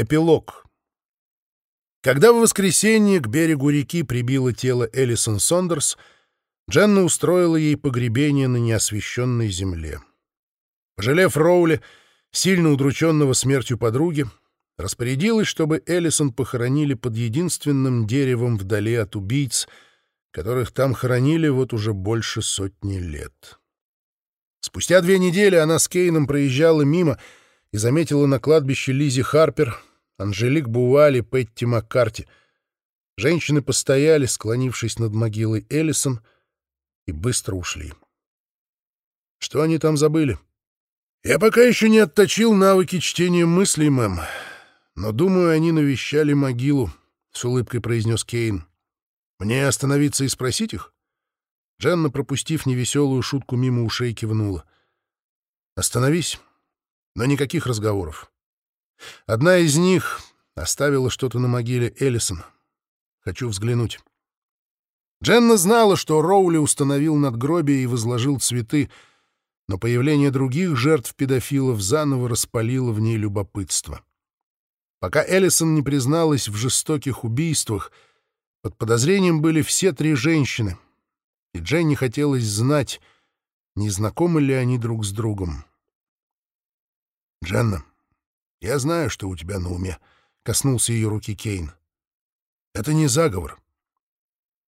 Эпилог. Когда в воскресенье к берегу реки прибило тело Элисон Сондерс, Дженна устроила ей погребение на неосвещенной земле. Пожалев Роули, сильно удрученного смертью подруги, распорядилась, чтобы Элисон похоронили под единственным деревом вдали от убийц, которых там хоронили вот уже больше сотни лет. Спустя две недели она с Кейном проезжала мимо и заметила на кладбище Лизи Харпер, Анжелик Бували, Петти Маккарти. Женщины постояли, склонившись над могилой Эллисон, и быстро ушли. Что они там забыли? Я пока еще не отточил навыки чтения мыслей, мэм, но, думаю, они навещали могилу, — с улыбкой произнес Кейн. Мне остановиться и спросить их? Дженна, пропустив невеселую шутку мимо ушей, кивнула. «Остановись, но никаких разговоров. Одна из них оставила что-то на могиле Эллисон. Хочу взглянуть. Дженна знала, что Роули установил надгробие и возложил цветы, но появление других жертв педофилов заново распалило в ней любопытство. Пока Эллисон не призналась в жестоких убийствах, под подозрением были все три женщины, и Дженни хотелось знать, не знакомы ли они друг с другом. «Дженна, «Я знаю, что у тебя на уме», — коснулся ее руки Кейн. «Это не заговор.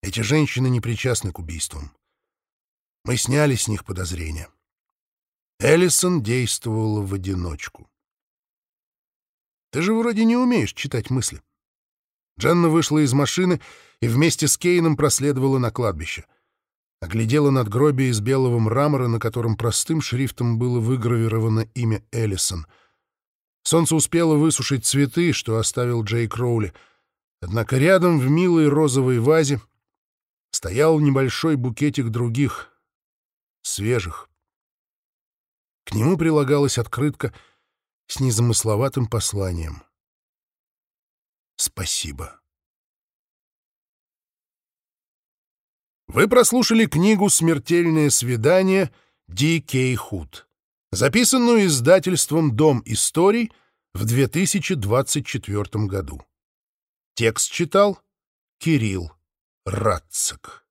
Эти женщины не причастны к убийствам. Мы сняли с них подозрения. Эллисон действовала в одиночку. Ты же вроде не умеешь читать мысли». Дженна вышла из машины и вместе с Кейном проследовала на кладбище. Оглядела надгробие из белого мрамора, на котором простым шрифтом было выгравировано имя Эллисон — Солнце успело высушить цветы, что оставил Джей Кроули. Однако рядом в милой розовой вазе стоял небольшой букетик других, свежих. К нему прилагалась открытка с незамысловатым посланием. «Спасибо». Вы прослушали книгу «Смертельное свидание» Ди Кей Худ записанную издательством «Дом историй» в 2024 году. Текст читал Кирилл Радцик.